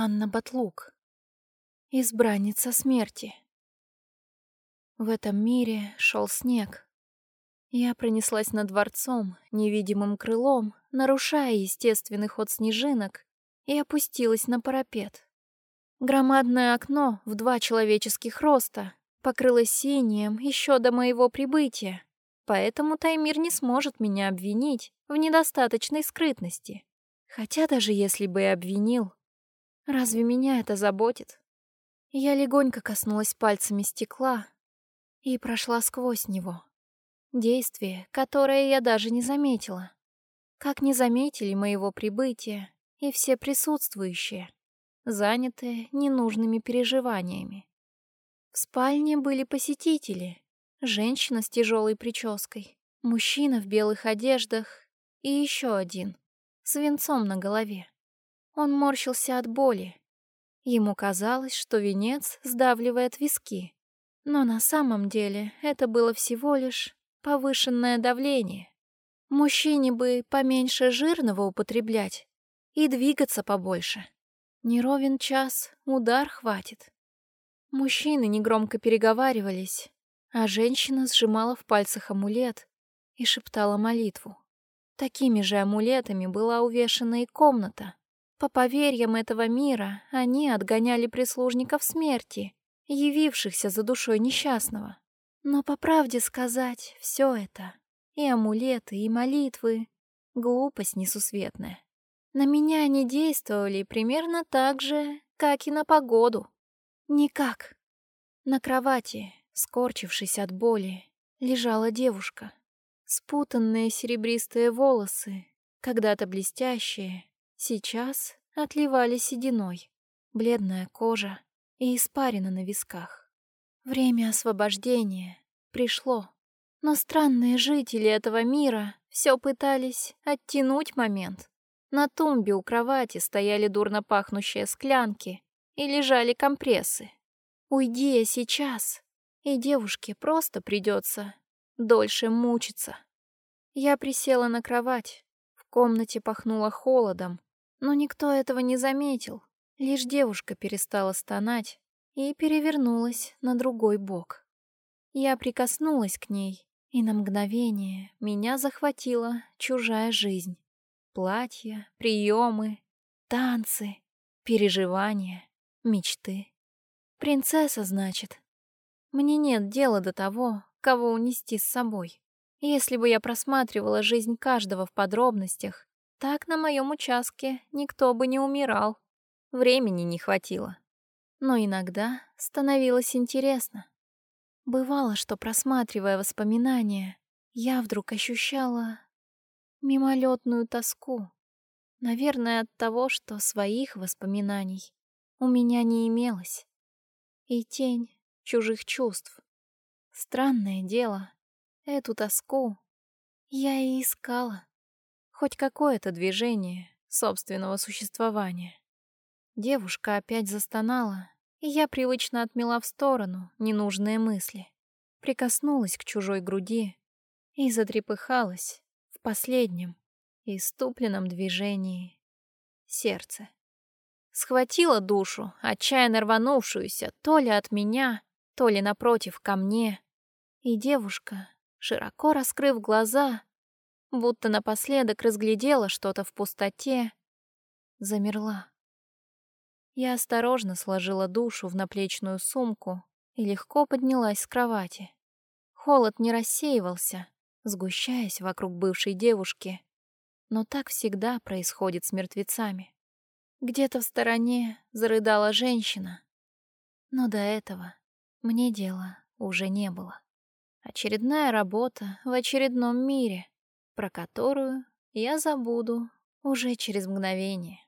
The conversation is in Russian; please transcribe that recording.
Анна Батлук. Избранница смерти. В этом мире шел снег. Я пронеслась над дворцом невидимым крылом, нарушая естественный ход снежинок, и опустилась на парапет. Громадное окно в два человеческих роста покрылось синим еще до моего прибытия, поэтому Таймир не сможет меня обвинить в недостаточной скрытности. Хотя даже если бы и обвинил, Разве меня это заботит? Я легонько коснулась пальцами стекла и прошла сквозь него. Действие, которое я даже не заметила. Как не заметили моего прибытия и все присутствующие, занятые ненужными переживаниями. В спальне были посетители, женщина с тяжелой прической, мужчина в белых одеждах и еще один, с венцом на голове. Он морщился от боли. Ему казалось, что венец сдавливает виски. Но на самом деле это было всего лишь повышенное давление. Мужчине бы поменьше жирного употреблять и двигаться побольше. Не ровен час, удар хватит. Мужчины негромко переговаривались, а женщина сжимала в пальцах амулет и шептала молитву. Такими же амулетами была увешана и комната, по поверьям этого мира, они отгоняли прислужников смерти, явившихся за душой несчастного. Но по правде сказать, все это, и амулеты, и молитвы, глупость несусветная. На меня они действовали примерно так же, как и на погоду. Никак. На кровати, скорчившись от боли, лежала девушка. Спутанные серебристые волосы, когда-то блестящие, Сейчас отливали сединой, бледная кожа и испарина на висках. Время освобождения пришло, но странные жители этого мира все пытались оттянуть момент. На тумбе у кровати стояли дурно пахнущие склянки и лежали компрессы. Уйди я сейчас, и девушке просто придется дольше мучиться. Я присела на кровать, в комнате пахнуло холодом, но никто этого не заметил. Лишь девушка перестала стонать и перевернулась на другой бок. Я прикоснулась к ней, и на мгновение меня захватила чужая жизнь. Платья, приемы, танцы, переживания, мечты. Принцесса, значит. Мне нет дела до того, кого унести с собой. Если бы я просматривала жизнь каждого в подробностях, так на моем участке никто бы не умирал. Времени не хватило. Но иногда становилось интересно. Бывало, что, просматривая воспоминания, я вдруг ощущала мимолетную тоску. Наверное, от того, что своих воспоминаний у меня не имелось. И тень чужих чувств. Странное дело, эту тоску я и искала. Хоть какое-то движение собственного существования. Девушка опять застонала, и я привычно отмела в сторону ненужные мысли. Прикоснулась к чужой груди и затрепыхалась в последнем иступленном движении сердце. Схватила душу, отчаянно рванувшуюся то ли от меня, то ли напротив ко мне, и девушка, широко раскрыв глаза, будто напоследок разглядела что-то в пустоте, замерла. Я осторожно сложила душу в наплечную сумку и легко поднялась с кровати. Холод не рассеивался, сгущаясь вокруг бывшей девушки, но так всегда происходит с мертвецами. Где-то в стороне зарыдала женщина, но до этого мне дела уже не было. Очередная работа в очередном мире, про которую я забуду уже через мгновение.